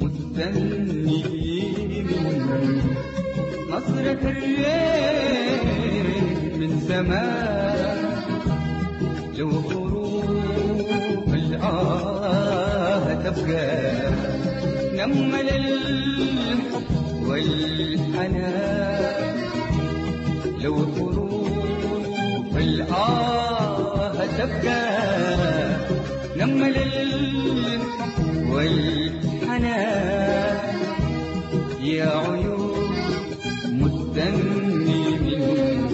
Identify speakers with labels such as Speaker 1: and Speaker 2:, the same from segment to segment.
Speaker 1: مستني منك نظرة الريح من زمان لو حروف الآه تبقى نمل الحب والحنان. لو حروف الآه تبقى نمل الحب والحنان يا عيون مستني منك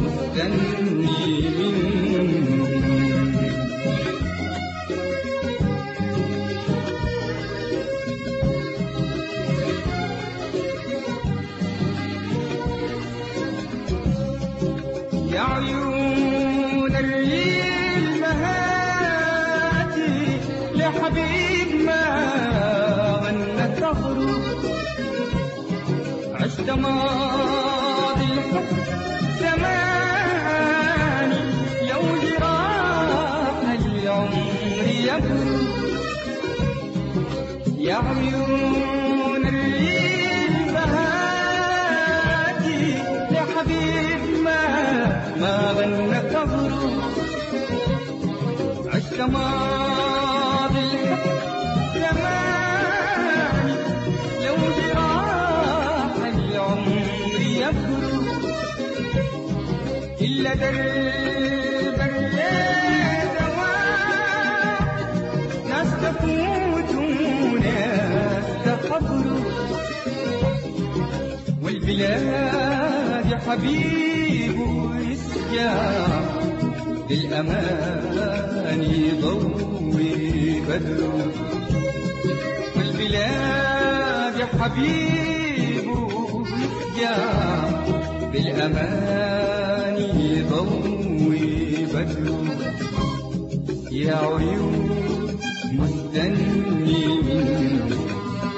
Speaker 1: مستني منك يا عيون عشت ماضي زماني لو جراح العمر يبرد يا عيون الريل بهاتي يا حبيب ما ما غنى تغرب عشت ماضي حبيب يسجع بالأمان يضوي بدره والبلاد يا حبيب يسجع بالأمان يضوي بدره يا عيون مستني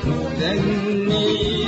Speaker 1: مستني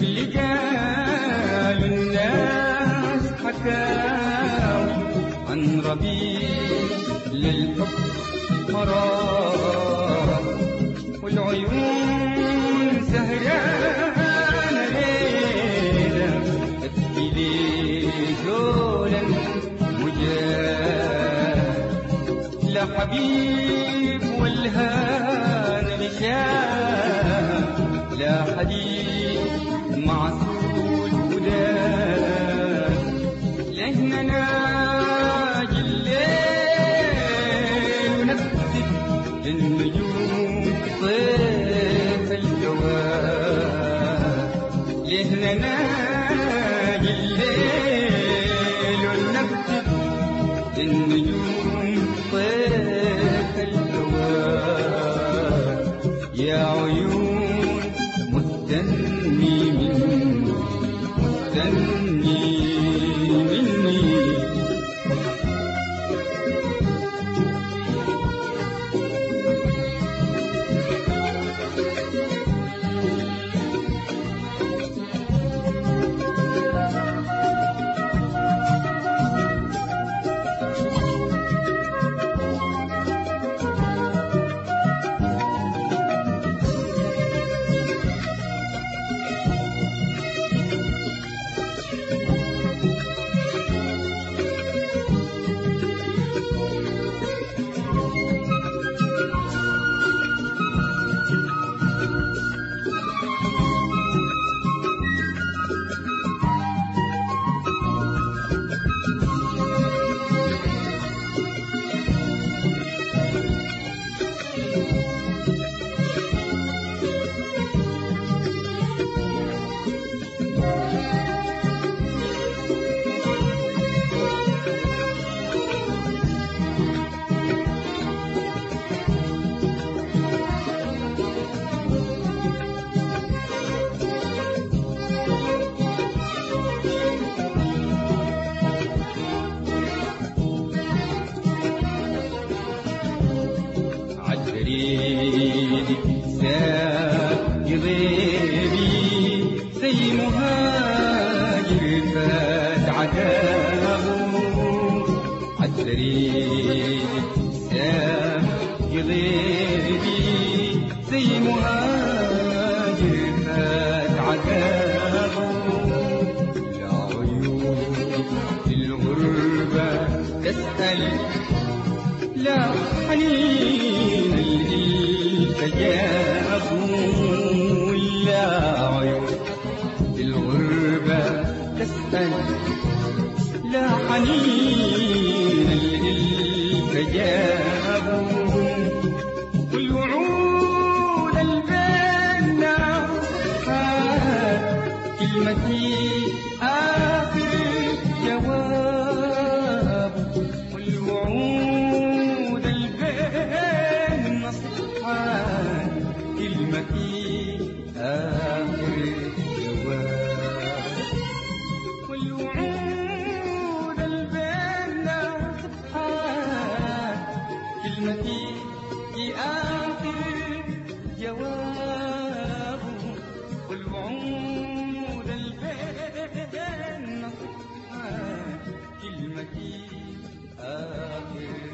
Speaker 1: قبل قالوا الناس حكاوا عن ربيع للحب مرار والعيون سهرانة ليلة تبكي لي ذولا مجال لا حبيب والهان غشام لا حديث Baby. الجميل الكجال في آخر جوابه. والوعود البين كلمتي آخر